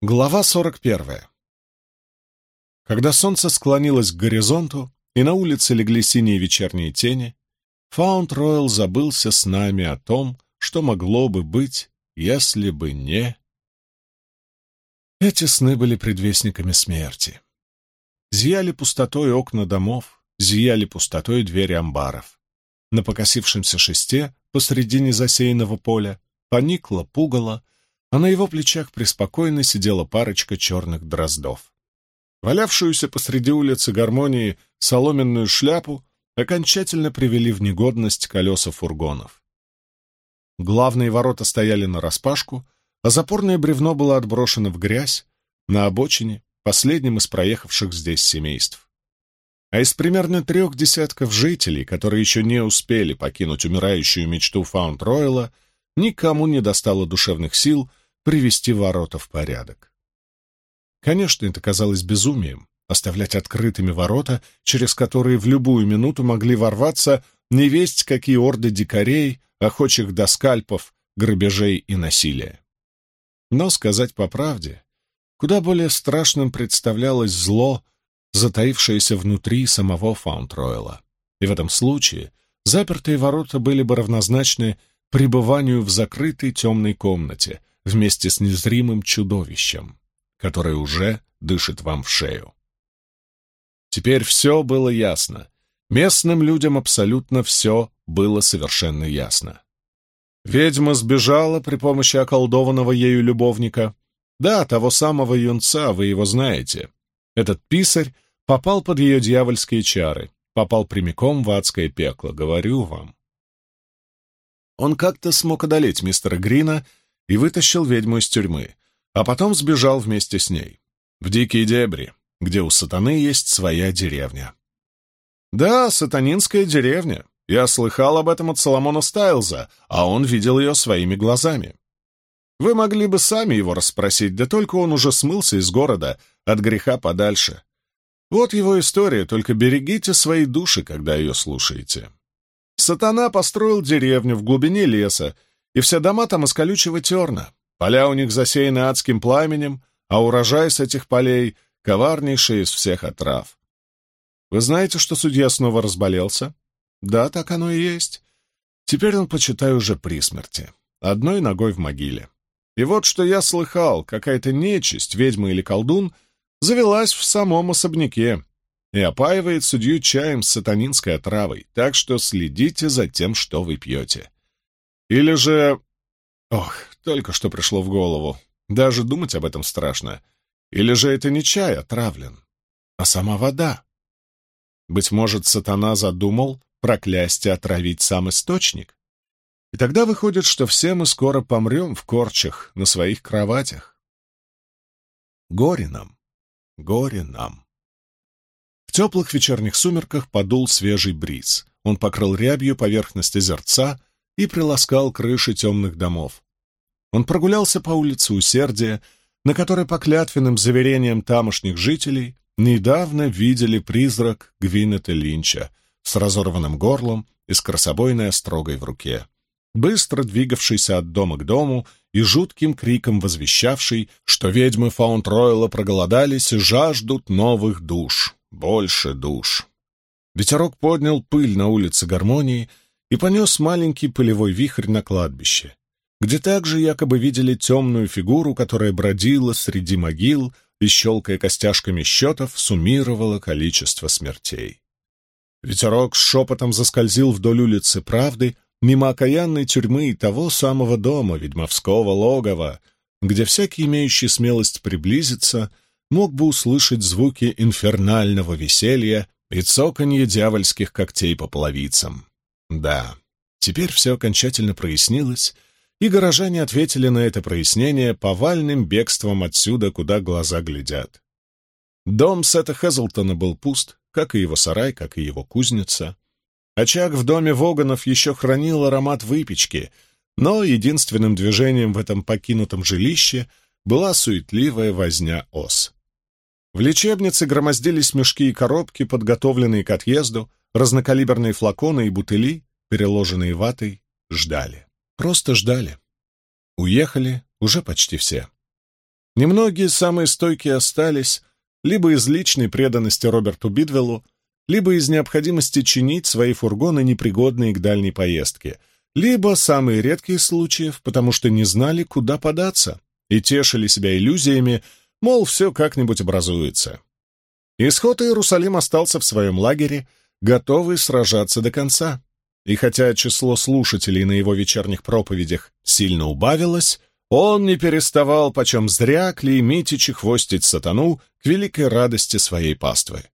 Глава 41. Когда солнце склонилось к горизонту, и на улице легли синие вечерние тени, Фаунд Ройл забылся с нами о том, что могло бы быть, если бы не... Эти сны были предвестниками смерти. Зияли пустотой окна домов, зияли пустотой двери амбаров. На покосившемся шесте посредине засеянного поля поникло пугало, а на его плечах преспокойно сидела парочка черных дроздов. Валявшуюся посреди улицы гармонии соломенную шляпу окончательно привели в негодность колеса фургонов. Главные ворота стояли нараспашку, а запорное бревно было отброшено в грязь на обочине последним из проехавших здесь семейств. А из примерно трех десятков жителей, которые еще не успели покинуть умирающую мечту Фаунд-Ройла, никому не достало душевных сил привести ворота в порядок. Конечно, это казалось безумием — оставлять открытыми ворота, через которые в любую минуту могли ворваться невесть какие орды дикарей, охочих до скальпов, грабежей и насилия. Но, сказать по правде, куда более страшным представлялось зло, затаившееся внутри самого Фаунд-Ройла. И в этом случае запертые ворота были бы равнозначны пребыванию в закрытой темной комнате, вместе с незримым чудовищем, которое уже дышит вам в шею. Теперь все было ясно. Местным людям абсолютно все было совершенно ясно. Ведьма сбежала при помощи околдованного ею любовника. Да, того самого юнца, вы его знаете. Этот писарь попал под ее дьявольские чары, попал прямиком в адское пекло, говорю вам. Он как-то смог одолеть мистера Грина и вытащил ведьму из тюрьмы, а потом сбежал вместе с ней. В дикие дебри, где у сатаны есть своя деревня. Да, сатанинская деревня. Я слыхал об этом от Соломона Стайлза, а он видел ее своими глазами. Вы могли бы сами его расспросить, да только он уже смылся из города, от греха подальше. Вот его история, только берегите свои души, когда ее слушаете. Сатана построил деревню в глубине леса, и все дома там из колючего терна. Поля у них засеяны адским пламенем, а урожай с этих полей — коварнейший из всех отрав. Вы знаете, что судья снова разболелся? Да, так оно и есть. Теперь он, почитай, уже при смерти. Одной ногой в могиле. И вот что я слыхал, какая-то нечисть, ведьма или колдун, завелась в самом особняке и опаивает судью чаем с сатанинской отравой, так что следите за тем, что вы пьете. Или же... Ох, только что пришло в голову. Даже думать об этом страшно. Или же это не чай отравлен, а сама вода? Быть может, сатана задумал проклясть и отравить сам источник? И тогда выходит, что все мы скоро помрем в корчах на своих кроватях. Горе нам, горе нам. В теплых вечерних сумерках подул свежий бриз. Он покрыл рябью поверхность озерца, и приласкал крыши темных домов. Он прогулялся по улице Усердия, на которой по клятвенным заверениям тамошних жителей недавно видели призрак Гвинета Линча с разорванным горлом и с острогой в руке, быстро двигавшийся от дома к дому и жутким криком возвещавший, что ведьмы Фаунд-Ройла проголодались и жаждут новых душ, больше душ. Ветерок поднял пыль на улице Гармонии, и понес маленький полевой вихрь на кладбище, где также якобы видели темную фигуру, которая бродила среди могил и, щелкая костяшками счетов, суммировала количество смертей. Ветерок с шепотом заскользил вдоль улицы Правды, мимо окаянной тюрьмы и того самого дома, ведьмовского логова, где всякий, имеющий смелость приблизиться, мог бы услышать звуки инфернального веселья и цоканье дьявольских когтей по половицам. Да, теперь все окончательно прояснилось, и горожане ответили на это прояснение повальным бегством отсюда, куда глаза глядят. Дом Сета Хезлтона был пуст, как и его сарай, как и его кузница. Очаг в доме Воганов еще хранил аромат выпечки, но единственным движением в этом покинутом жилище была суетливая возня ос. В лечебнице громоздились мешки и коробки, подготовленные к отъезду, Разнокалиберные флаконы и бутыли, переложенные ватой, ждали. Просто ждали. Уехали уже почти все. Немногие самые стойкие остались либо из личной преданности Роберту Бидвеллу, либо из необходимости чинить свои фургоны, непригодные к дальней поездке, либо, самые редкие случаи, потому что не знали, куда податься, и тешили себя иллюзиями, мол, все как-нибудь образуется. Исход Иерусалим остался в своем лагере, готовый сражаться до конца. И хотя число слушателей на его вечерних проповедях сильно убавилось, он не переставал почем зря клеймить и чехвостить сатану к великой радости своей паствы.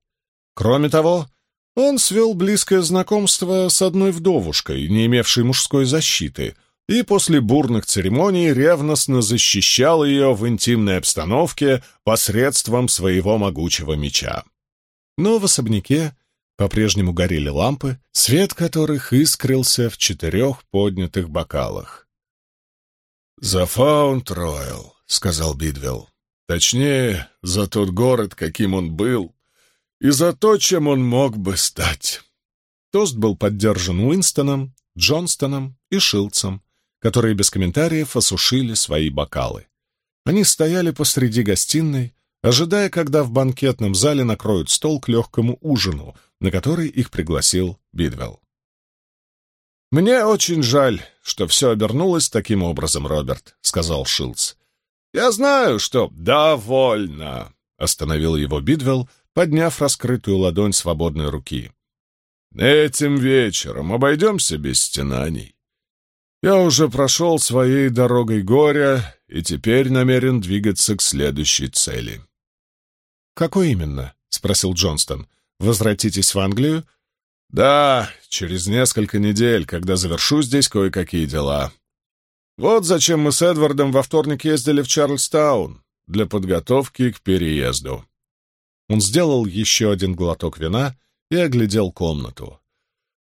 Кроме того, он свел близкое знакомство с одной вдовушкой, не имевшей мужской защиты, и после бурных церемоний ревностно защищал ее в интимной обстановке посредством своего могучего меча. Но в особняке по-прежнему горели лампы, свет которых искрился в четырех поднятых бокалах. «За Фаунд-Ройл», — сказал Бидвелл. «Точнее, за тот город, каким он был, и за то, чем он мог бы стать». Тост был поддержан Уинстоном, Джонстоном и Шилцем, которые без комментариев осушили свои бокалы. Они стояли посреди гостиной, ожидая, когда в банкетном зале накроют стол к легкому ужину, на который их пригласил Бидвелл. «Мне очень жаль, что все обернулось таким образом, Роберт», — сказал Шилдс. «Я знаю, что...» «Довольно», — остановил его Бидвелл, подняв раскрытую ладонь свободной руки. «Этим вечером обойдемся без стенаний. Я уже прошел своей дорогой горя и теперь намерен двигаться к следующей цели». «Какой именно?» — спросил Джонстон. «Возвратитесь в Англию?» «Да, через несколько недель, когда завершу здесь кое-какие дела. Вот зачем мы с Эдвардом во вторник ездили в Чарльстаун, для подготовки к переезду». Он сделал еще один глоток вина и оглядел комнату.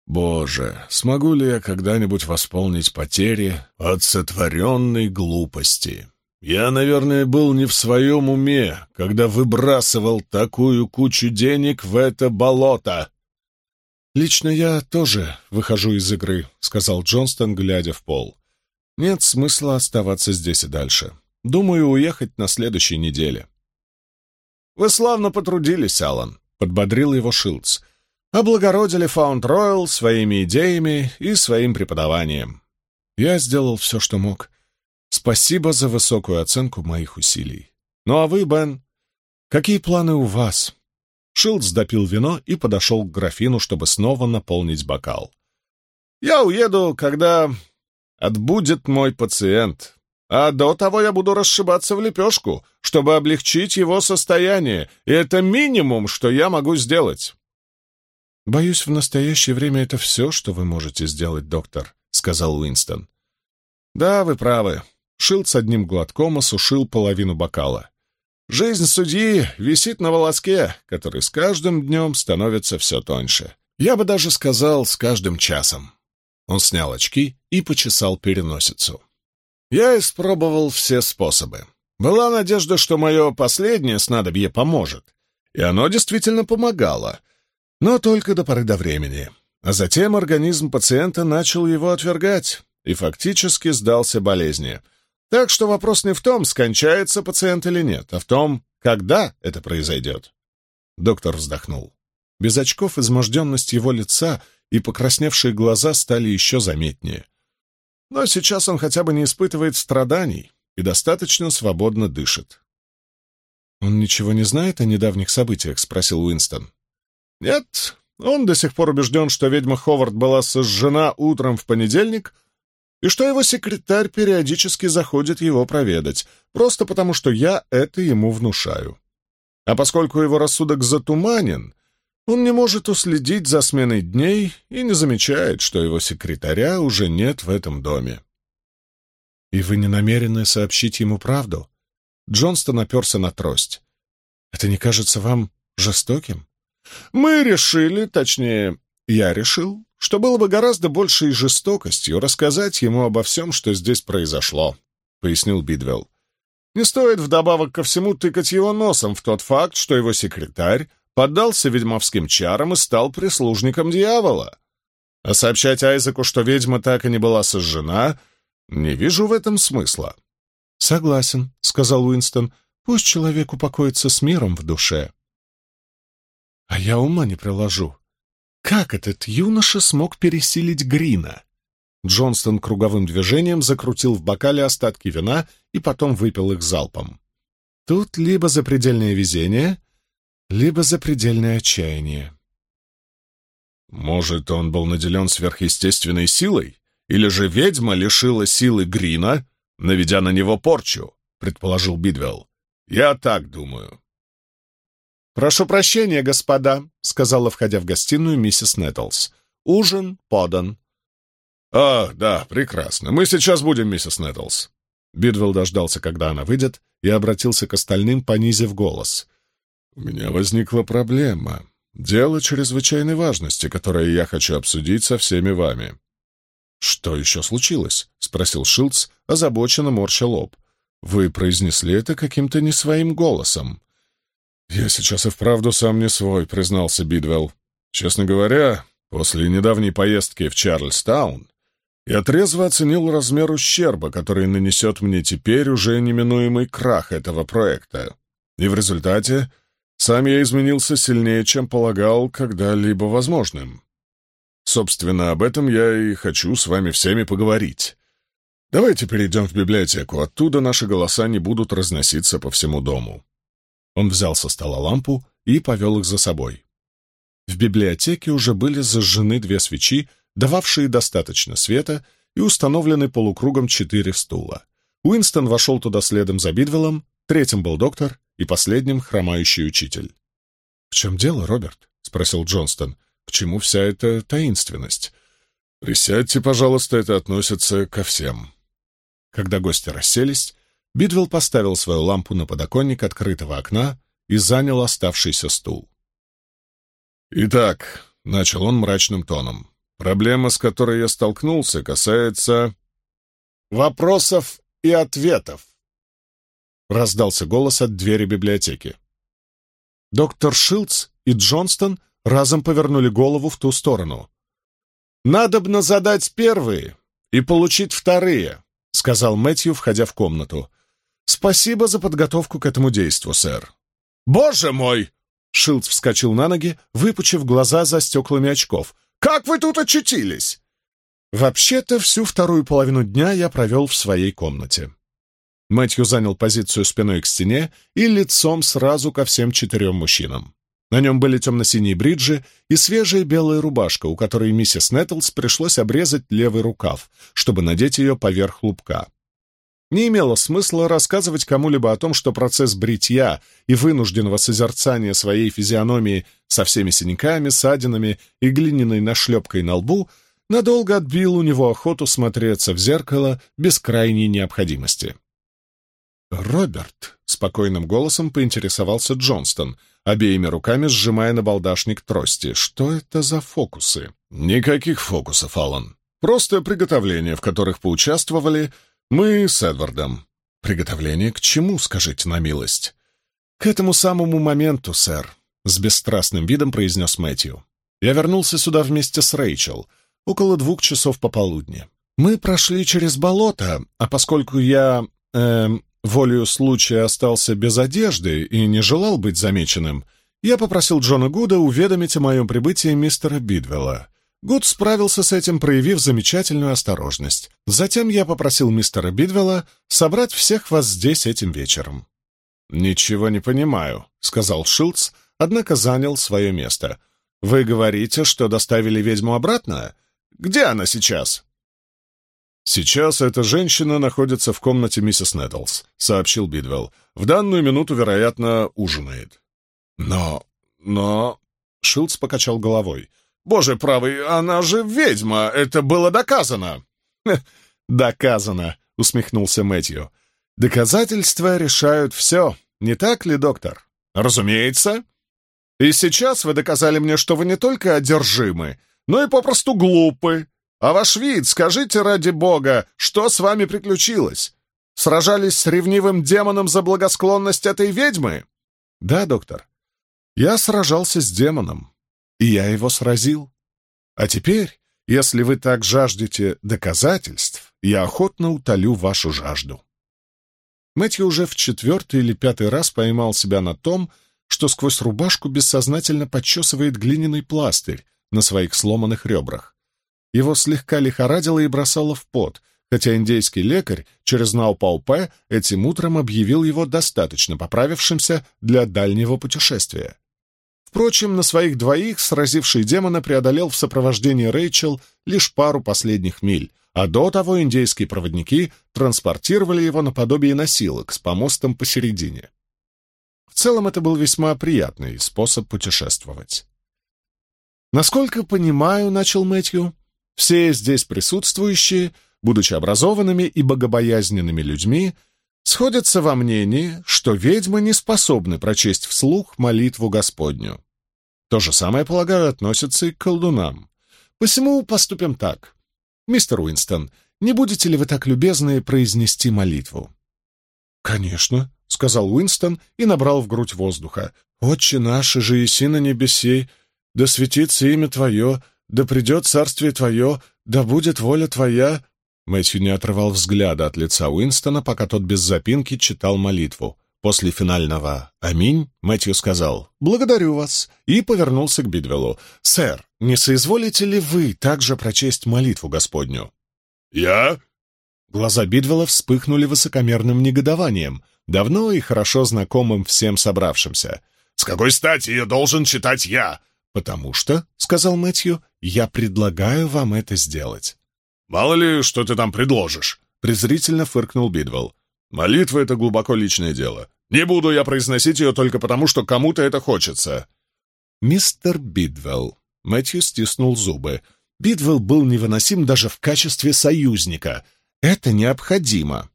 «Боже, смогу ли я когда-нибудь восполнить потери от сотворенной глупости?» Я, наверное, был не в своем уме, когда выбрасывал такую кучу денег в это болото. «Лично я тоже выхожу из игры», — сказал Джонстон, глядя в пол. «Нет смысла оставаться здесь и дальше. Думаю, уехать на следующей неделе». «Вы славно потрудились, Алан», — подбодрил его Шилдс. «Облагородили Фаунд Ройл своими идеями и своим преподаванием». «Я сделал все, что мог», Спасибо за высокую оценку моих усилий. Ну а вы, Бен, какие планы у вас? Шилдс допил вино и подошел к графину, чтобы снова наполнить бокал. «Я уеду, когда отбудет мой пациент, а до того я буду расшибаться в лепешку, чтобы облегчить его состояние, и это минимум, что я могу сделать». «Боюсь, в настоящее время это все, что вы можете сделать, доктор», — сказал Уинстон. «Да, вы правы. Шилд с одним глотком осушил половину бокала. Жизнь судьи висит на волоске, который с каждым днем становится все тоньше. Я бы даже сказал, с каждым часом. Он снял очки и почесал переносицу. Я испробовал все способы. Была надежда, что мое последнее снадобье поможет. И оно действительно помогало. Но только до поры до времени. А затем организм пациента начал его отвергать и фактически сдался болезни — так что вопрос не в том, скончается пациент или нет, а в том, когда это произойдет. Доктор вздохнул. Без очков изможденность его лица и покрасневшие глаза стали еще заметнее. Но сейчас он хотя бы не испытывает страданий и достаточно свободно дышит. «Он ничего не знает о недавних событиях?» — спросил Уинстон. «Нет, он до сих пор убежден, что ведьма Ховард была сожжена утром в понедельник, и что его секретарь периодически заходит его проведать, просто потому что я это ему внушаю. А поскольку его рассудок затуманен, он не может уследить за сменой дней и не замечает, что его секретаря уже нет в этом доме. «И вы не намерены сообщить ему правду?» Джонстон оперся на трость. «Это не кажется вам жестоким?» «Мы решили, точнее, я решил, что было бы гораздо большей жестокостью рассказать ему обо всем, что здесь произошло», — пояснил Бидвелл. «Не стоит вдобавок ко всему тыкать его носом в тот факт, что его секретарь поддался ведьмовским чарам и стал прислужником дьявола. А сообщать Айзеку, что ведьма так и не была сожжена, не вижу в этом смысла. «Согласен», — сказал Уинстон. «Пусть человек упокоится с миром в душе». «А я ума не приложу. Как этот юноша смог пересилить Грина?» Джонстон круговым движением закрутил в бокале остатки вина и потом выпил их залпом. «Тут либо запредельное везение, либо запредельное отчаяние». «Может, он был наделен сверхъестественной силой? Или же ведьма лишила силы Грина, наведя на него порчу?» — предположил Бидвелл. «Я так думаю». «Прошу прощения, господа», — сказала, входя в гостиную миссис Нэттлс. «Ужин подан». «А, да, прекрасно. Мы сейчас будем, миссис Нэттлс». Бидвелл дождался, когда она выйдет, и обратился к остальным, понизив голос. «У меня возникла проблема. Дело чрезвычайной важности, которое я хочу обсудить со всеми вами». «Что еще случилось?» — спросил Шилдс, озабоченно морща лоб. «Вы произнесли это каким-то не своим голосом». «Я сейчас и вправду сам не свой», — признался Бидвелл. «Честно говоря, после недавней поездки в Чарльстаун я трезво оценил размер ущерба, который нанесет мне теперь уже неминуемый крах этого проекта. И в результате сам я изменился сильнее, чем полагал когда-либо возможным. Собственно, об этом я и хочу с вами всеми поговорить. Давайте перейдем в библиотеку, оттуда наши голоса не будут разноситься по всему дому». Он взял со стола лампу и повел их за собой. В библиотеке уже были зажжены две свечи, дававшие достаточно света, и установлены полукругом четыре стула. Уинстон вошел туда следом за Бидвеллом, третьим был доктор и последним — хромающий учитель. — В чем дело, Роберт? — спросил Джонстон. — К чему вся эта таинственность? — Присядьте, пожалуйста, это относится ко всем. Когда гости расселись, Бидвелл поставил свою лампу на подоконник открытого окна и занял оставшийся стул. «Итак», — начал он мрачным тоном, Проблема, с которой я столкнулся, касается... «Вопросов и ответов», — раздался голос от двери библиотеки. Доктор Шилдс и Джонстон разом повернули голову в ту сторону. «Надобно задать первые и получить вторые», — сказал Мэтью, входя в комнату. «Спасибо за подготовку к этому действу, сэр». «Боже мой!» — Шилдс вскочил на ноги, выпучив глаза за стеклами очков — как вы тут очутились?» «Вообще-то всю вторую половину дня я провел в своей комнате». Мэтью занял позицию спиной к стене и лицом сразу ко всем четырем мужчинам. На нем были темно-синие бриджи и свежая белая рубашка, у которой миссис Нэттлс пришлось обрезать левый рукав, чтобы надеть ее поверх лубка. Не имело смысла рассказывать кому-либо о том, что процесс бритья и вынужденного созерцания своей физиономии со всеми синяками, ссадинами и глиняной нашлепкой на лбу надолго отбил у него охоту смотреться в зеркало без крайней необходимости. «Роберт», — спокойным голосом поинтересовался Джонстон, обеими руками сжимая на балдашник трости. «Что это за фокусы?» «Никаких фокусов, Аллан. Просто приготовления, в которых поучаствовали мы с Эдвардом. Приготовление к чему, скажите на милость? К этому самому моменту, сэр, с бесстрастным видом произнес Мэтью. Я вернулся сюда вместе с Рэйчел, около двух часов пополудни. Мы прошли через болото, а поскольку я, э, волею случая остался без одежды и не желал быть замеченным, я попросил Джона Гуда уведомить о моем прибытии мистера Бидвелла. Гуд справился с этим, проявив замечательную осторожность. Затем я попросил мистера Бидвелла собрать всех вас здесь этим вечером. «Ничего не понимаю», — сказал Шилдс, однако занял свое место. «Вы говорите, что доставили ведьму обратно? Где она сейчас?» «Сейчас эта женщина находится в комнате миссис Нэттлс», — сообщил Бидвелл. «В данную минуту, вероятно, ужинает». «Но... но...» — Шилдс покачал головой. Боже правый, она же ведьма, это было доказано!» «Доказано!» — усмехнулся Мэтью. «Доказательства решают все, не так ли, доктор?» «Разумеется. И сейчас вы доказали мне, что вы не только одержимы, но и попросту глупы. А ваш вид, скажите ради бога, что с вами приключилось? Сражались с ревнивым демоном за благосклонность этой ведьмы?» «Да, доктор. Я сражался с демоном, и я его сразил. А теперь, если вы так жаждете доказательств, я охотно утолю вашу жажду. Мэтью уже в четвертый или пятый раз поймал себя на том, что сквозь рубашку бессознательно подчесывает глиняный пластырь на своих сломанных ребрах. Его слегка лихорадило и бросало в пот, хотя индейский лекарь через Наупаупе этим утром объявил его достаточно поправившимся для дальнего путешествия. Впрочем, на своих двоих сразивший демона преодолел в сопровождении Рэйчел лишь пару последних миль, а до того индейские проводники транспортировали его наподобие носилок с помостом посередине. В целом это был весьма приятный способ путешествовать. «Насколько понимаю, — начал Мэтью, — все здесь присутствующие, будучи образованными и богобоязненными людьми, сходятся во мнении, что ведьмы не способны прочесть вслух молитву Господню. То же самое, полагаю, относится и к колдунам. Посему поступим так. Мистер Уинстон, не будете ли вы так любезны произнести молитву? «Конечно», — сказал Уинстон и набрал в грудь воздуха. «Отче наш, же еси на небесей, да светится имя Твое, да придет царствие Твое, да будет воля Твоя». Мэтью не отрывал взгляда от лица Уинстона, пока тот без запинки читал молитву. После финального «Аминь» Мэтью сказал «Благодарю вас» и повернулся к Бидвеллу. «Сэр, не соизволите ли вы также прочесть молитву Господню?» «Я?» Глаза Бидвелла вспыхнули высокомерным негодованием, давно и хорошо знакомым всем собравшимся. «С какой стати ее должен читать я?» «Потому что», — сказал Мэтью, — «я предлагаю вам это сделать». «Мало ли, что ты там предложишь», — презрительно фыркнул Бидвелл. «Молитва — это глубоко личное дело. Не буду я произносить ее только потому, что кому-то это хочется». «Мистер Бидвелл», — Мэтью стиснул зубы, — «Бидвелл был невыносим даже в качестве союзника. Это необходимо».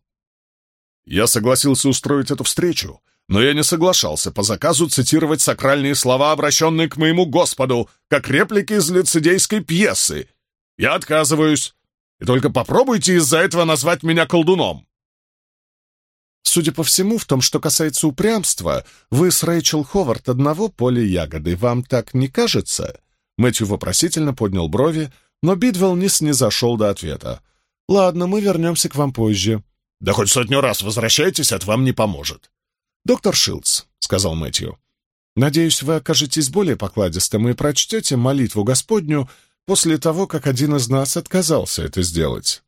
«Я согласился устроить эту встречу, но я не соглашался по заказу цитировать сакральные слова, обращенные к моему Господу, как реплики из лицедейской пьесы. Я отказываюсь. И только попробуйте из-за этого назвать меня колдуном. Судя по всему, в том, что касается упрямства, вы с Рэйчел Ховард одного поля ягоды. Вам так не кажется?» Мэтью вопросительно поднял брови, но Бидвелл не снизошел до ответа. «Ладно, мы вернемся к вам позже». «Да хоть сотню раз возвращайтесь, это вам не поможет». «Доктор Шилдс», — сказал Мэтью, — «надеюсь, вы окажетесь более покладистым и прочтете молитву Господню после того, как один из нас отказался это сделать».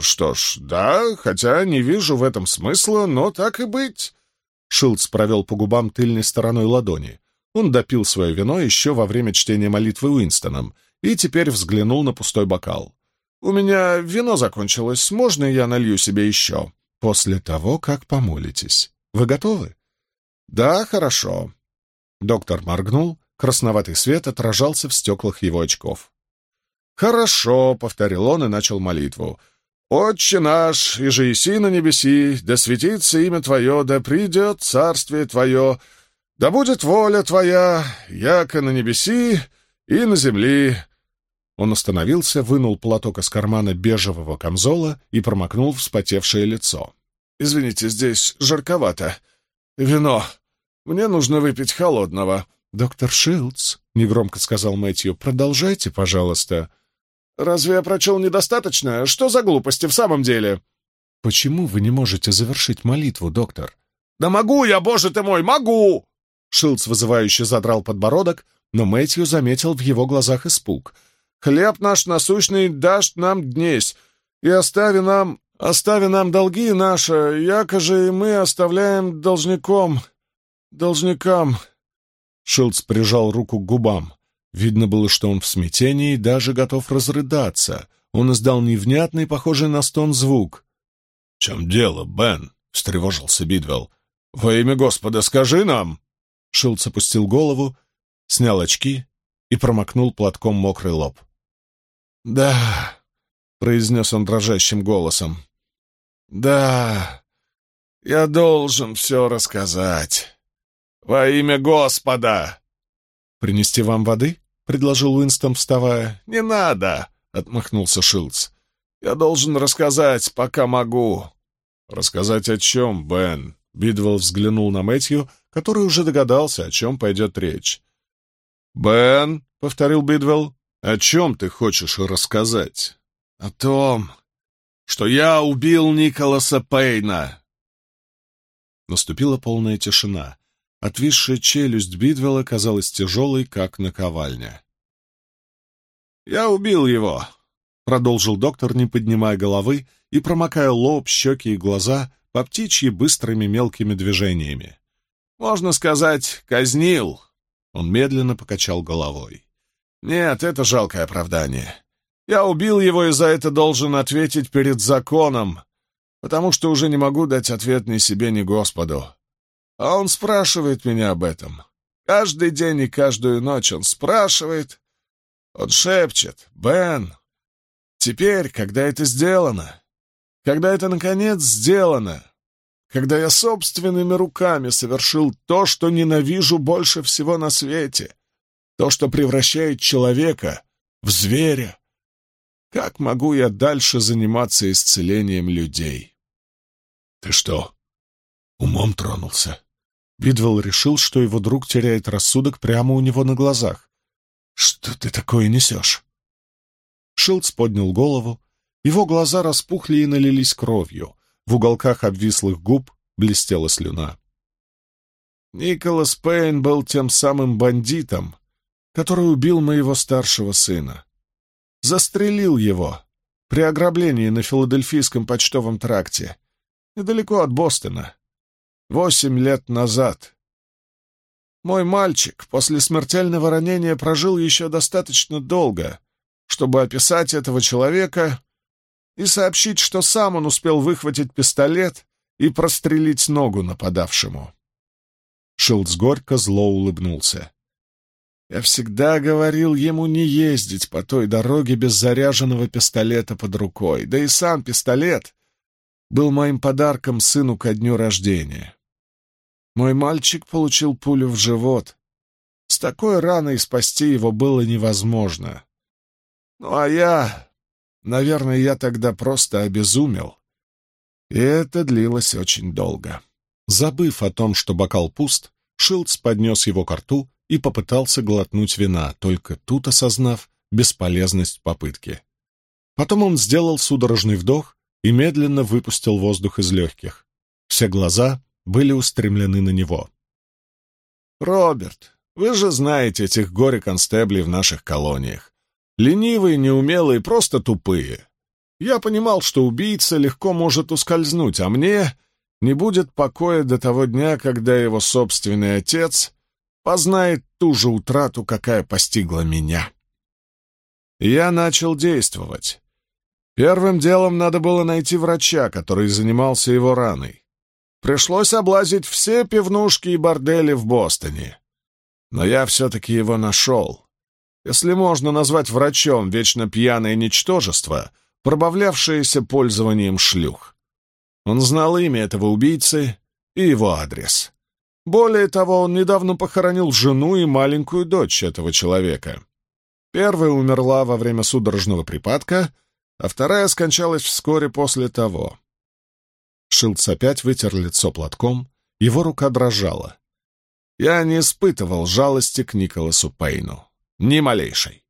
«Что ж, да, хотя не вижу в этом смысла, но так и быть». Шилдс провел по губам тыльной стороной ладони. Он допил свое вино еще во время чтения молитвы Уинстоном и теперь взглянул на пустой бокал. «У меня вино закончилось, можно я налью себе еще?» «После того, как помолитесь. Вы готовы?» «Да, хорошо». Доктор моргнул, красноватый свет отражался в стеклах его очков. «Хорошо», — повторил он и начал молитву. «Отче наш, и же на небеси, да светится имя Твое, да придет царствие Твое, да будет воля Твоя, яко на небеси и на земли». Он остановился, вынул платок из кармана бежевого камзола и промокнул вспотевшее лицо. «Извините, здесь жарковато. Вино. Мне нужно выпить холодного». «Доктор Шилдс», — негромко сказал Мэтью, — «продолжайте, пожалуйста». «Разве я прочел недостаточно? Что за глупости в самом деле?» «Почему вы не можете завершить молитву, доктор?» «Да могу я, боже ты мой, могу!» Шилдс вызывающе задрал подбородок, но Мэтью заметил в его глазах испуг. «Хлеб наш насущный дашь нам днесь, и остави нам, остави нам долги наши, якоже и мы оставляем должником, должникам». Шилдс прижал руку к губам. Видно было, что он в смятении и даже готов разрыдаться. Он издал невнятный, похожий на стон звук. — В чем дело, Бен? — встревожился Бидвелл. — Во имя Господа скажи нам! Шилдс опустил голову, снял очки и промокнул платком мокрый лоб. — Да, — произнес он дрожащим голосом. — Да, я должен все рассказать. Во имя Господа! «Принести вам воды?» — предложил Уинстон, вставая. «Не надо!» — отмахнулся Шилдс. «Я должен рассказать, пока могу». «Рассказать о чем, Бен?» Бидвелл взглянул на Мэтью, который уже догадался, о чем пойдет речь. «Бен», — повторил Бидвелл, — «о чем ты хочешь рассказать?» «О том, что я убил Николаса Пейна». Наступила полная тишина. Отвисшая челюсть Бидвелла казалась тяжелой, как наковальня. «Я убил его», — продолжил доктор, не поднимая головы и промокая лоб, щеки и глаза по птичьи быстрыми мелкими движениями. «Можно сказать, казнил». Он медленно покачал головой. «Нет, это жалкое оправдание. Я убил его и за это должен ответить перед законом, потому что уже не могу дать ответ ни себе, ни Господу. А он спрашивает меня об этом. Каждый день и каждую ночь он спрашивает. Он шепчет, «Бен, теперь, когда это сделано, когда это, наконец, сделано, когда я собственными руками совершил то, что ненавижу больше всего на свете, то, что превращает человека в зверя, как могу я дальше заниматься исцелением людей? Ты что, умом тронулся? Бидвелл решил, что его друг теряет рассудок прямо у него на глазах. Что ты такое несешь? Шилдс поднял голову. Его глаза распухли и налились кровью. В уголках обвислых губ блестела слюна. Николас Пейн был тем самым бандитом, который убил моего старшего сына застрелил его при ограблении на Филадельфийском почтовом тракте, недалеко от Бостона, восемь лет назад. Мой мальчик после смертельного ранения прожил еще достаточно долго, чтобы описать этого человека и сообщить, что сам он успел выхватить пистолет и прострелить ногу нападавшему. Шилдс горько зло улыбнулся. Я всегда говорил ему не ездить по той дороге без заряженного пистолета под рукой, да и сам пистолет был моим подарком сыну ко дню рождения. Мой мальчик получил пулю в живот. С такой раной спасти его было невозможно. Ну а я... Наверное, я тогда просто обезумел. И это длилось очень долго. Забыв о том, что бокал пуст, Шилдс поднес его к рту и попытался глотнуть вина, только тут осознав бесполезность попытки. Потом он сделал судорожный вдох и медленно выпустил воздух из легких. Все глаза были устремлены на него. «Роберт, вы же знаете этих горе-констеблей в наших колониях. Ленивые, неумелые, просто тупые. Я понимал, что убийца легко может ускользнуть, а мне не будет покоя до того дня, когда его собственный отец познает ту же утрату, какая постигла меня. Я начал действовать. Первым делом надо было найти врача, который занимался его раной. Пришлось облазить все пивнушки и бордели в Бостоне. Но я все-таки его нашел. Если можно назвать врачом вечно пьяное ничтожество, пробавлявшееся пользованием шлюх. Он знал имя этого убийцы и его адрес. Более того, он недавно похоронил жену и маленькую дочь этого человека. Первая умерла во время судорожного припадка, а вторая скончалась вскоре после того. Шилдс опять вытер лицо платком, его рука дрожала. Я не испытывал жалости к Николасу Пейну. Ни малейшей.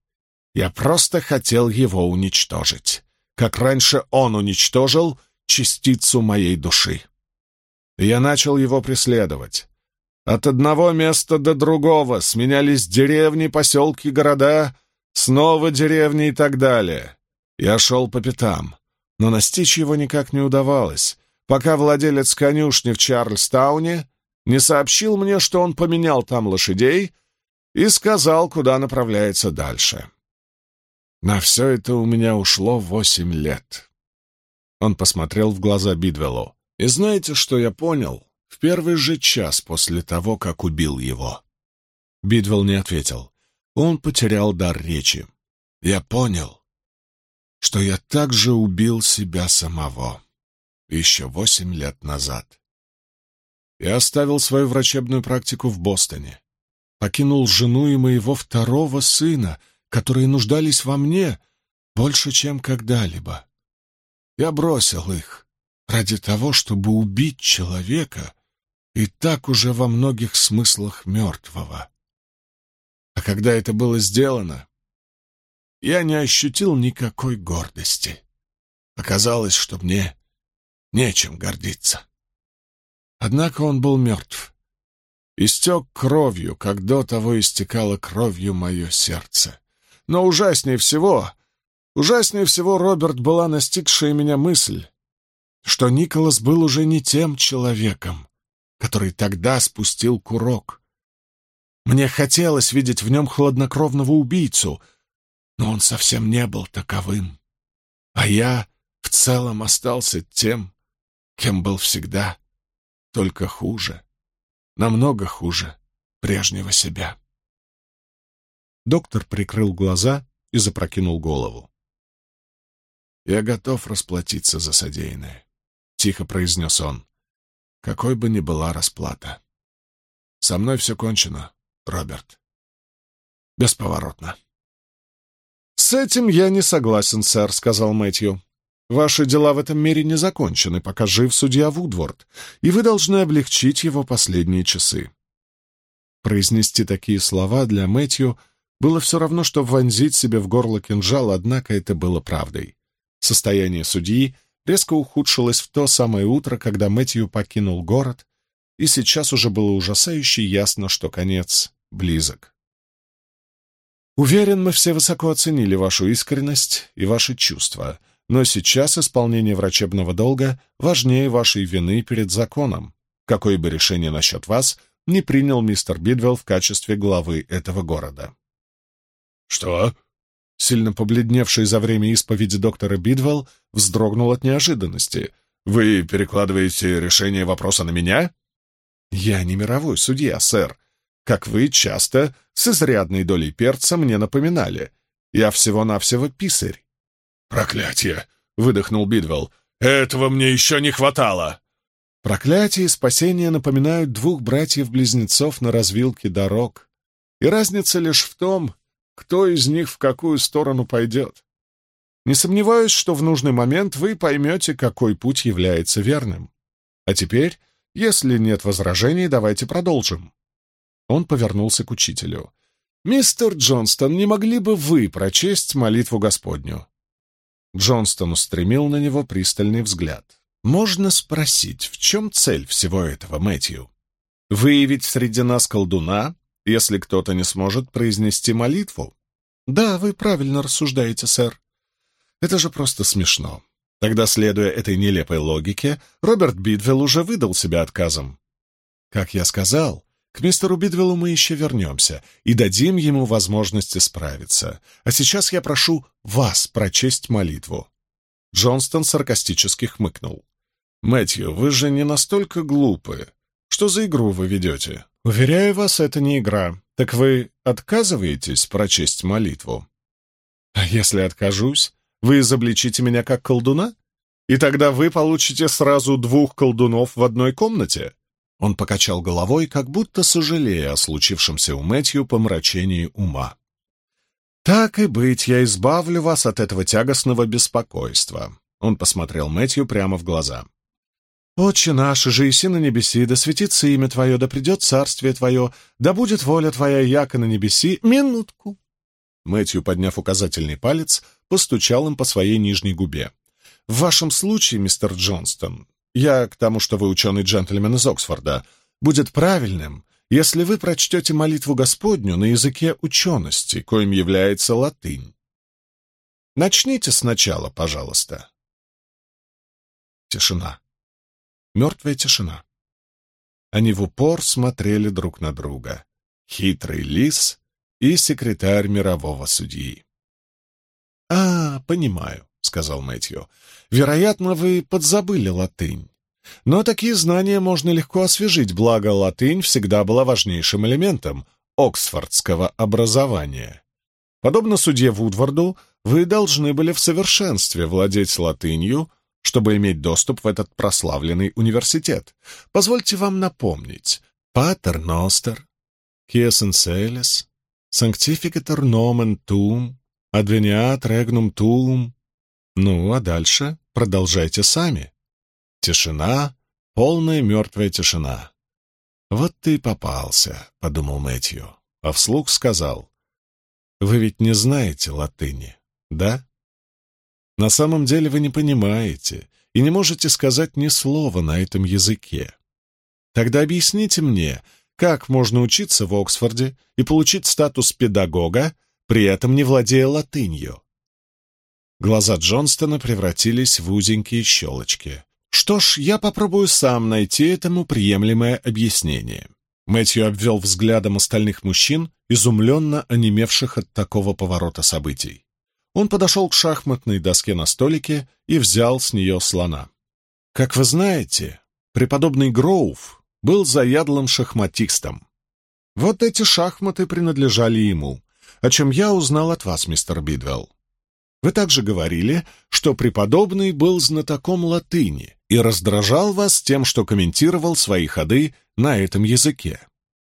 Я просто хотел его уничтожить, как раньше он уничтожил частицу моей души. Я начал его преследовать. От одного места до другого сменялись деревни, поселки, города, снова деревни и так далее. Я шел по пятам, но настичь его никак не удавалось, пока владелец конюшни в Чарльстауне не сообщил мне, что он поменял там лошадей и сказал, куда направляется дальше. На все это у меня ушло восемь лет. Он посмотрел в глаза Бидвеллу. И знаете, что я понял? в первый же час после того, как убил его. Бидвелл не ответил. Он потерял дар речи. Я понял, что я также убил себя самого еще восемь лет назад. Я оставил свою врачебную практику в Бостоне, покинул жену и моего второго сына, которые нуждались во мне больше, чем когда-либо. Я бросил их ради того, чтобы убить человека, и так уже во многих смыслах мертвого. А когда это было сделано, я не ощутил никакой гордости. Оказалось, что мне нечем гордиться. Однако он был мертв. Истек кровью, как до того истекало кровью мое сердце. Но ужаснее всего, ужаснее всего, Роберт, была настигшая меня мысль, что Николас был уже не тем человеком, который тогда спустил курок. Мне хотелось видеть в нем хладнокровного убийцу, но он совсем не был таковым. А я в целом остался тем, кем был всегда, только хуже, намного хуже прежнего себя. Доктор прикрыл глаза и запрокинул голову. «Я готов расплатиться за содеянное», — тихо произнес он, — «какой бы ни была расплата. Со мной все кончено, Роберт. Бесповоротно». «С этим я не согласен, сэр», — сказал Мэтью. Ваши дела в этом мире не закончены, пока жив судья Вудворд, и вы должны облегчить его последние часы. Произнести такие слова для Мэтью было все равно, что вонзить себе в горло кинжал, однако это было правдой. Состояние судьи резко ухудшилось в то самое утро, когда Мэтью покинул город, и сейчас уже было ужасающе ясно, что конец близок. Уверен, мы все высоко оценили вашу искренность и ваши чувства, но сейчас исполнение врачебного долга важнее вашей вины перед законом, какое бы решение насчет вас не принял мистер Бидвелл в качестве главы этого города. «Что?» Сильно побледневший за время исповеди доктора Бидвелл вздрогнул от неожиданности. «Вы перекладываете решение вопроса на меня?» «Я не мировой судья, сэр. Как вы часто с изрядной долей перца мне напоминали. Я всего-навсего писарь. «Проклятие!» — выдохнул Бидвелл. «Этого мне еще не хватало!» Проклятие и спасение напоминают двух братьев-близнецов на развилке дорог. И разница лишь в том, кто из них в какую сторону пойдет. Не сомневаюсь, что в нужный момент вы поймете, какой путь является верным. А теперь, если нет возражений, давайте продолжим. Он повернулся к учителю. «Мистер Джонстон, не могли бы вы прочесть молитву Господню?» Джонстон устремил на него пристальный взгляд. «Можно спросить, в чем цель всего этого, Мэтью? Выявить среди нас колдуна, если кто-то не сможет произнести молитву?» «Да, вы правильно рассуждаете, сэр. Это же просто смешно. Тогда, следуя этой нелепой логике, Роберт Бидвелл уже выдал себя отказом. Как я сказал, к мистеру Бидвеллу мы еще вернемся и дадим ему возможность справиться. А сейчас я прошу вас прочесть молитву». Джонстон саркастически хмыкнул. «Мэтью, вы же не настолько глупы. Что за игру вы ведете? Уверяю вас, это не игра. Так вы отказываетесь прочесть молитву? А если откажусь, вы изобличите меня как колдуна? И тогда вы получите сразу двух колдунов в одной комнате?» Он покачал головой, как будто сожалея о случившемся у Мэтью помрачении ума. «Так и быть, я избавлю вас от этого тягостного беспокойства», — он посмотрел Мэтью прямо в глаза. «Отче наш, же иси на небеси, да светится имя Твое, да придет царствие Твое, да будет воля Твоя, яко на небеси, минутку». Мэтью, подняв указательный палец, постучал им по своей нижней губе. «В вашем случае, мистер Джонстон, я к тому, что вы ученый джентльмен из Оксфорда, будет правильным, если вы прочтете молитву Господню на языке учености, коим является латынь. Начните сначала, пожалуйста. Тишина. Мертвая тишина. Они в упор смотрели друг на друга. Хитрый лис и секретарь мирового судьи. «А, понимаю», — сказал Мэтью. «Вероятно, вы подзабыли латынь. Но такие знания можно легко освежить, благо латынь всегда была важнейшим элементом оксфордского образования. Подобно судье Вудварду, вы должны были в совершенстве владеть латынью, чтобы иметь доступ в этот прославленный университет. Позвольте вам напомнить. Патер Ностер, Киесен Селес, Санктификатор Номен Тум, Адвениат Регнум Тум. Ну, а дальше продолжайте сами. Тишина, полная мертвая тишина. «Вот ты и попался», — подумал Мэтью, а вслух сказал. «Вы ведь не знаете латыни, да? На самом деле вы не понимаете и не можете сказать ни слова на этом языке. Тогда объясните мне, как можно учиться в Оксфорде и получить статус педагога, при этом не владея латынью? Глаза Джонстона превратились в узенькие щелочки. Что ж, я попробую сам найти этому приемлемое объяснение. Мэтью обвел взглядом остальных мужчин, изумленно онемевших от такого поворота событий. Он подошел к шахматной доске на столике и взял с нее слона. Как вы знаете, преподобный Гроув был заядлым шахматистом. Вот эти шахматы принадлежали ему, о чем я узнал от вас, мистер Бидвелл. Вы также говорили, что преподобный был знатоком латыни и раздражал вас тем, что комментировал свои ходы на этом языке.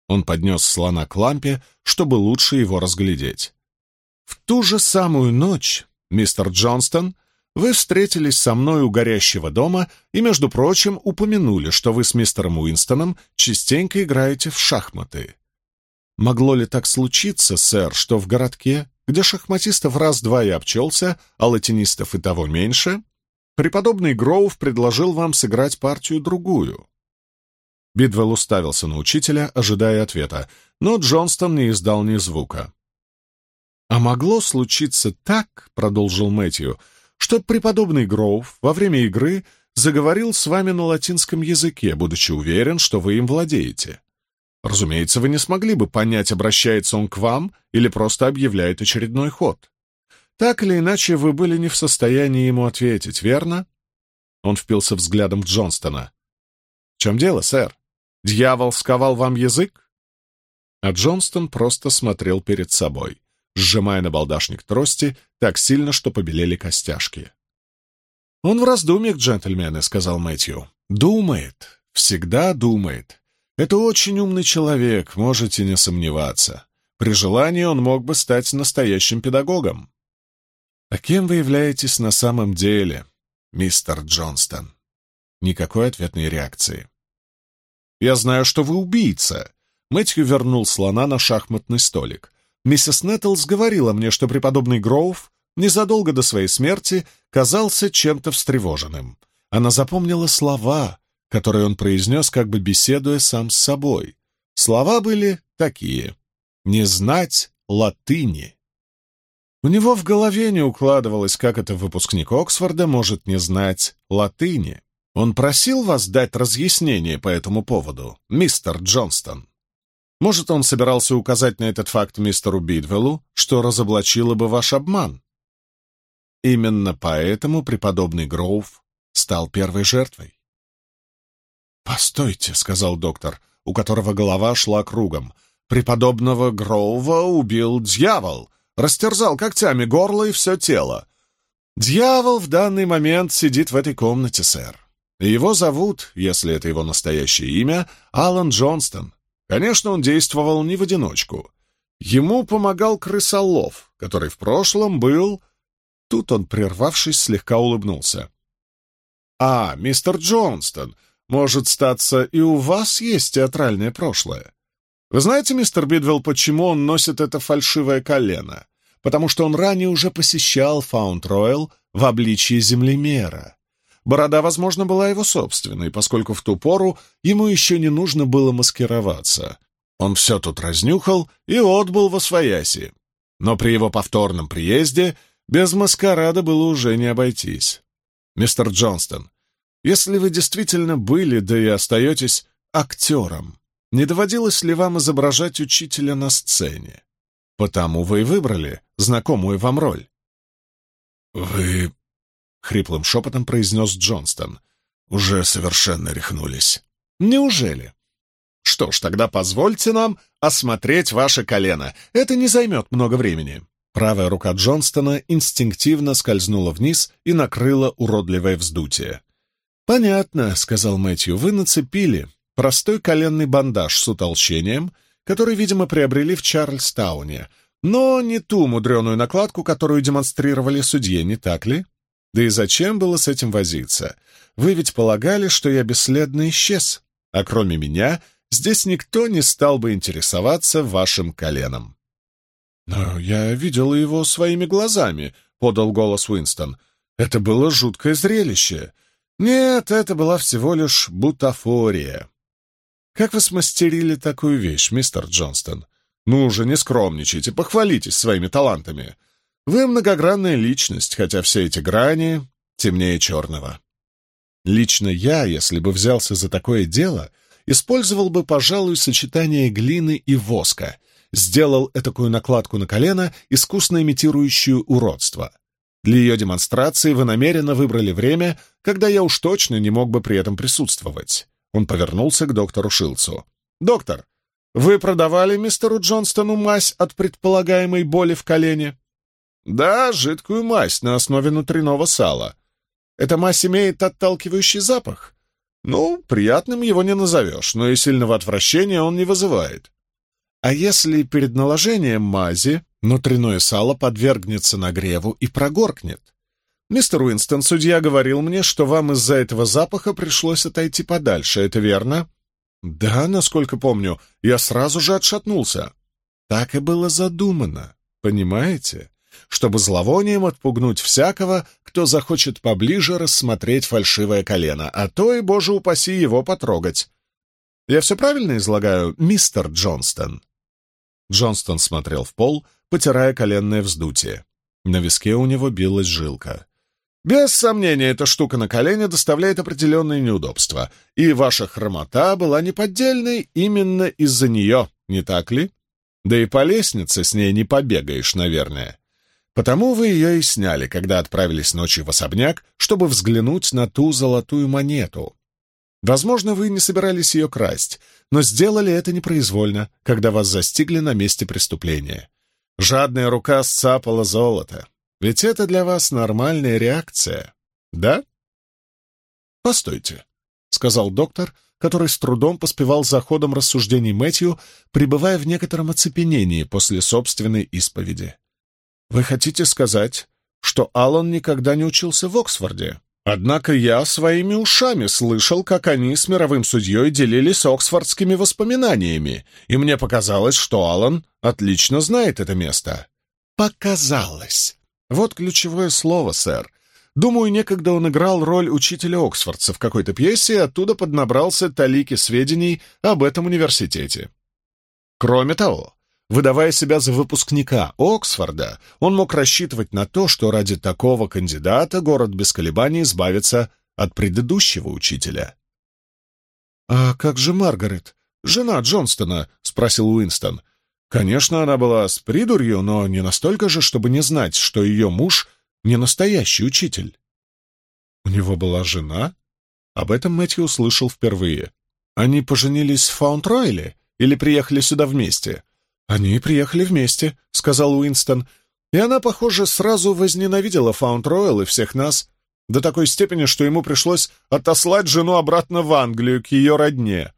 Он поднес слона к лампе, чтобы лучше его разглядеть. В ту же самую ночь, мистер Джонстон, вы встретились со мной у горящего дома и, между прочим, упомянули, что вы с мистером Уинстоном частенько играете в шахматы. Могло ли так случиться, сэр, что в городке, где шахматистов раз-два и обчелся, а латинистов и того меньше, преподобный Гроув предложил вам сыграть партию другую? Бидвелл уставился на учителя, ожидая ответа, но Джонстон не издал ни звука. «А могло случиться так, — продолжил Мэтью, — что преподобный Гроув во время игры заговорил с вами на латинском языке, будучи уверен, что вы им владеете. Разумеется, вы не смогли бы понять, обращается он к вам или просто объявляет очередной ход. Так или иначе, вы были не в состоянии ему ответить, верно?» Он впился взглядом в Джонстона. «В чем дело, сэр? Дьявол сковал вам язык?» А Джонстон просто смотрел перед собой сжимая на балдашник трости так сильно, что побелели костяшки. «Он в раздумьях, джентльмены», — сказал Мэтью. «Думает, всегда думает. Это очень умный человек, можете не сомневаться. При желании он мог бы стать настоящим педагогом». «А кем вы являетесь на самом деле, мистер Джонстон?» Никакой ответной реакции. «Я знаю, что вы убийца», Мэтью вернул слона на шахматный столик. Миссис Нэттлс говорила мне, что преподобный Гроув незадолго до своей смерти казался чем-то встревоженным. Она запомнила слова, которые он произнес, как бы беседуя сам с собой. Слова были такие «не знать латыни». У него в голове не укладывалось, как это выпускник Оксфорда может не знать латыни. Он просил вас дать разъяснение по этому поводу, мистер Джонстон. Может, он собирался указать на этот факт мистеру Бидвеллу, что разоблачило бы ваш обман? Именно поэтому преподобный Гроув стал первой жертвой. «Постойте», — сказал доктор, у которого голова шла кругом. «Преподобного Гроува убил дьявол, растерзал когтями горло и все тело. Дьявол в данный момент сидит в этой комнате, сэр. Его зовут, если это его настоящее имя, Алан Джонстон, Конечно, он действовал не в одиночку. Ему помогал крысолов, который в прошлом был... Тут он, прервавшись, слегка улыбнулся. «А, мистер Джонстон, может, статься, и у вас есть театральное прошлое. Вы знаете, мистер Бидвелл, почему он носит это фальшивое колено? Потому что он ранее уже посещал Фаунд-Ройл в обличии землемера. Борода, возможно, была его собственной, поскольку в ту пору ему еще не нужно было маскироваться. Он все тут разнюхал и отбыл во свояси. Но при его повторном приезде без маскарада было уже не обойтись. Мистер Джонстон, если вы действительно были, да и остаетесь актером, не доводилось ли вам изображать учителя на сцене? Потому вы и выбрали знакомую вам роль. «Вы — хриплым шепотом произнес Джонстон. «Уже совершенно рехнулись». «Неужели?» «Что ж, тогда позвольте нам осмотреть ваше колено. Это не займет много времени». Правая рука Джонстона инстинктивно скользнула вниз и накрыла уродливое вздутие. «Понятно», — сказал Мэтью, — «вы нацепили простой коленный бандаж с утолщением, который, видимо, приобрели в Чарльстауне, но не ту мудреную накладку, которую демонстрировали судье, не так ли?» Да и зачем было с этим возиться? Вы ведь полагали, что я бесследно исчез, а кроме меня здесь никто не стал бы интересоваться вашим коленом. «Но я видел его своими глазами», — подал голос Уинстон. «Это было жуткое зрелище. Нет, это была всего лишь бутафория». Как вы смастерили такую вещь, мистер Джонстон? Ну уже не скромничайте, похвалитесь своими талантами. Вы многогранная личность, хотя все эти грани темнее черного. Лично я, если бы взялся за такое дело, использовал бы, пожалуй, сочетание глины и воска, сделал этакую накладку на колено, искусно имитирующую уродство. Для ее демонстрации вы намеренно выбрали время, когда я уж точно не мог бы при этом присутствовать. Он повернулся к доктору Шилцу. «Доктор, вы продавали мистеру Джонстону мазь от предполагаемой боли в колене?» «Да, жидкую мазь на основе внутреннего сала. Эта мазь имеет отталкивающий запах. Ну, приятным его не назовешь, но и сильного отвращения он не вызывает. А если перед наложением мази внутреннее сало подвергнется нагреву и прогоркнет? Мистер Уинстон, судья говорил мне, что вам из-за этого запаха пришлось отойти подальше, это верно? Да, насколько помню, я сразу же отшатнулся. Так и было задумано, понимаете? чтобы зловонием отпугнуть всякого, кто захочет поближе рассмотреть фальшивое колено, а то и, боже упаси, его потрогать. Я все правильно излагаю, мистер Джонстон?» Джонстон смотрел в пол, потирая коленное вздутие. На виске у него билась жилка. «Без сомнения, эта штука на колене доставляет определенные неудобства, и ваша хромота была неподдельной именно из-за нее, не так ли? Да и по лестнице с ней не побегаешь, наверное. Потому вы ее и сняли, когда отправились ночью в особняк, чтобы взглянуть на ту золотую монету. Возможно, вы не собирались ее красть, но сделали это непроизвольно, когда вас застигли на месте преступления. Жадная рука сцапала золото. Ведь это для вас нормальная реакция, да? «Постойте», — сказал доктор, который с трудом поспевал за ходом рассуждений Мэтью, пребывая в некотором оцепенении после собственной исповеди. «Вы хотите сказать, что Аллан никогда не учился в Оксфорде?» Однако я своими ушами слышал, как они с мировым судьей делились оксфордскими воспоминаниями, и мне показалось, что Аллан отлично знает это место. «Показалось!» Вот ключевое слово, сэр. Думаю, некогда он играл роль учителя Оксфордца в какой-то пьесе и оттуда поднабрался талики сведений об этом университете. Кроме того, Выдавая себя за выпускника Оксфорда, он мог рассчитывать на то, что ради такого кандидата город без колебаний избавится от предыдущего учителя. «А как же Маргарет, жена Джонстона?» — спросил Уинстон. Конечно, она была с придурью, но не настолько же, чтобы не знать, что ее муж — не настоящий учитель. У него была жена? Об этом Мэтью услышал впервые. Они поженились в Фаунтройле или приехали сюда вместе? «Они приехали вместе», — сказал Уинстон. «И она, похоже, сразу возненавидела Фаунд Ройл и всех нас, до такой степени, что ему пришлось отослать жену обратно в Англию, к ее родне».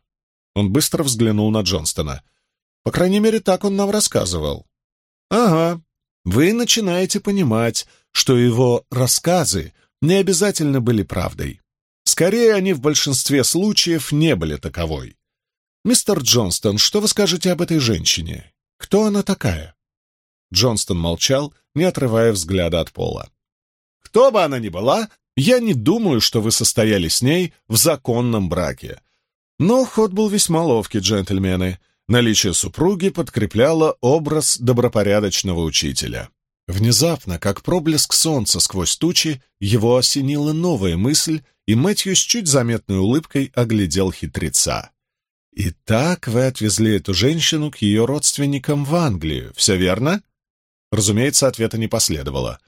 Он быстро взглянул на Джонстона. «По крайней мере, так он нам рассказывал». «Ага, вы начинаете понимать, что его рассказы не обязательно были правдой. Скорее, они в большинстве случаев не были таковой. Мистер Джонстон, что вы скажете об этой женщине? Кто она такая?» Джонстон молчал, не отрывая взгляда от пола. «Кто бы она ни была, я не думаю, что вы состояли с ней в законном браке. Но ход был весьма ловкий, джентльмены. Наличие супруги подкрепляло образ добропорядочного учителя. Внезапно, как проблеск солнца сквозь тучи, его осенила новая мысль, и Мэтью с чуть заметной улыбкой оглядел хитреца. «Итак, вы отвезли эту женщину к ее родственникам в Англию, все верно?» Разумеется, ответа не последовало.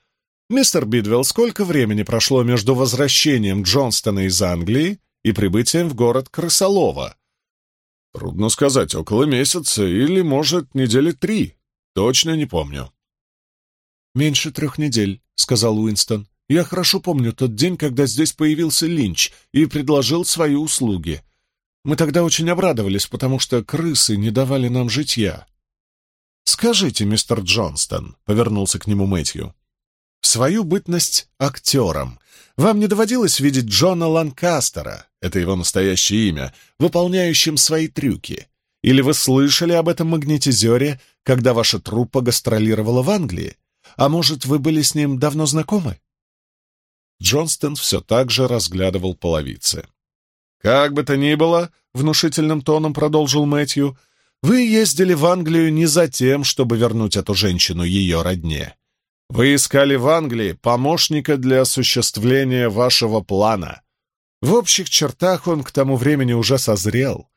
«Мистер Бидвелл, сколько времени прошло между возвращением Джонстона из Англии и прибытием в город Крысолова?» «Трудно сказать, около месяца или, может, недели три. Точно не помню». «Меньше трех недель», — сказал Уинстон. «Я хорошо помню тот день, когда здесь появился Линч и предложил свои услуги. Мы тогда очень обрадовались, потому что крысы не давали нам житья. «Скажите, мистер Джонстон», — повернулся к нему Мэтью, — «в свою бытность актером вам не доводилось видеть Джона Ланкастера, это его настоящее имя, выполняющим свои трюки? Или вы слышали об этом магнетизере, когда ваша труппа гастролировала в Англии? А может, вы были с ним давно знакомы?» Джонстон все так же разглядывал половицы. Как бы то ни было, — внушительным тоном продолжил Мэтью, — «вы ездили в Англию не за тем, чтобы вернуть эту женщину ее родне. Вы искали в Англии помощника для осуществления вашего плана. В общих чертах он к тому времени уже созрел.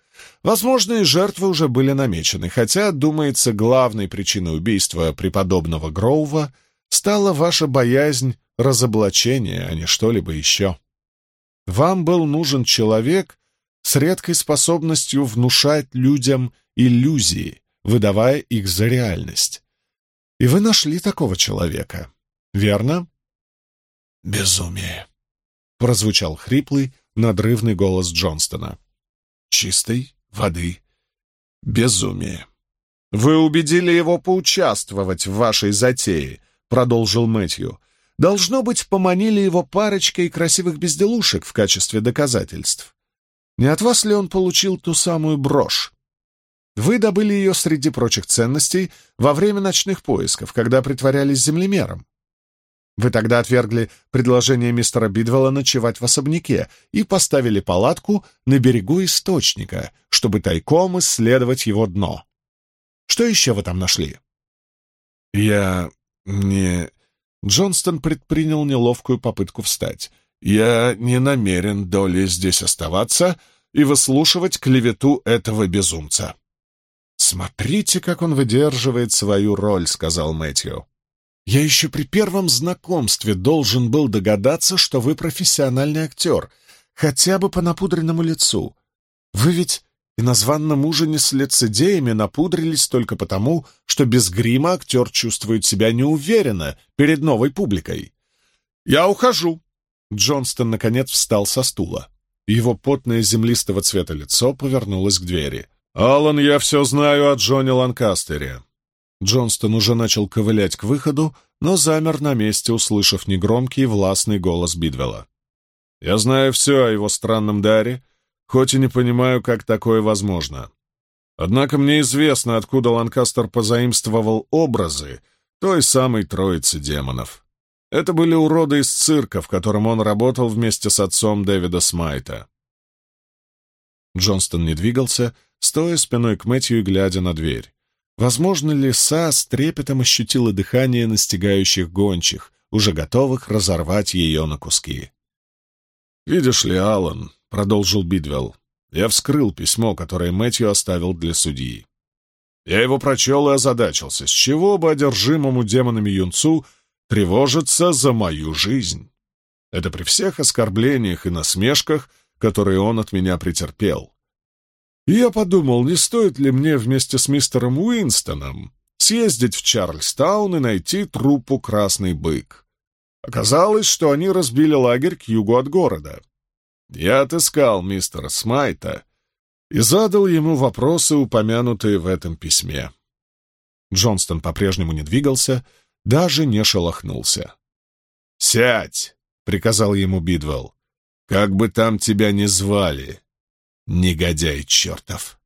Возможно, и жертвы уже были намечены, хотя, думается, главной причиной убийства преподобного Гроува стала ваша боязнь разоблачения, а не что-либо еще. Вам был нужен человек с редкой способностью внушать людям иллюзии, выдавая их за реальность. И вы нашли такого человека, верно? «Безумие», — прозвучал хриплый, надрывный голос Джонстона. «Чистой воды безумие». «Вы убедили его поучаствовать в вашей затее», — продолжил Мэтью. «Должно быть, поманили его парочкой красивых безделушек в качестве доказательств. Не от вас ли он получил ту самую брошь? Вы добыли ее среди прочих ценностей во время ночных поисков, когда притворялись землемером. Вы тогда отвергли предложение мистера Бидвелла ночевать в особняке и поставили палатку на берегу источника, чтобы тайком исследовать его дно. Что еще вы там нашли?» «Я не...» Джонстон предпринял неловкую попытку встать. «Я не намерен доли здесь оставаться и выслушивать клевету этого безумца». «Смотрите, как он выдерживает свою роль», — сказал Мэтью. Я еще при первом знакомстве должен был догадаться, что вы профессиональный актер, хотя бы по напудренному лицу. Вы ведь и на званном ужине с лицедеями напудрились только потому, что без грима актер чувствует себя неуверенно перед новой публикой. «Я ухожу!» Джонстон, наконец, встал со стула. Его потное землистого цвета лицо повернулось к двери. «Алан, я все знаю о Джоне Ланкастере. Джонстон уже начал ковылять к выходу, но замер на месте, услышав негромкий властный голос Бидвелла. «Я знаю все о его странном даре, хоть и не понимаю, как такое возможно. Однако мне известно, откуда Ланкастер позаимствовал образы той самой троицы демонов. Это были уроды из цирка, в котором он работал вместе с отцом Дэвида Смайта». Джонстон не двигался, стоя спиной к Мэтью и глядя на дверь. Возможно, лиса с трепетом ощутила дыхание настигающих гончих, уже готовых разорвать ее на куски. «Видишь ли, Аллан», — продолжил Бидвелл, — «я вскрыл письмо, которое Мэтью оставил для судьи. Я его прочел и озадачился, с чего бы одержимому демонами юнцу тревожиться за мою жизнь. Это при всех оскорблениях и насмешках, которые он от меня претерпел. И я подумал, не стоит ли мне вместе с мистером Уинстоном съездить в Чарльстаун и найти труппу «Красный бык». Оказалось, что они разбили лагерь к югу от города. Я отыскал мистера Смайта и задал ему вопросы, упомянутые в этом письме. Джонстон по-прежнему не двигался, даже не шелохнулся. «Сядь!» — приказал ему Бидвелл. «Как бы там тебя ни звали, негодяй чертов!»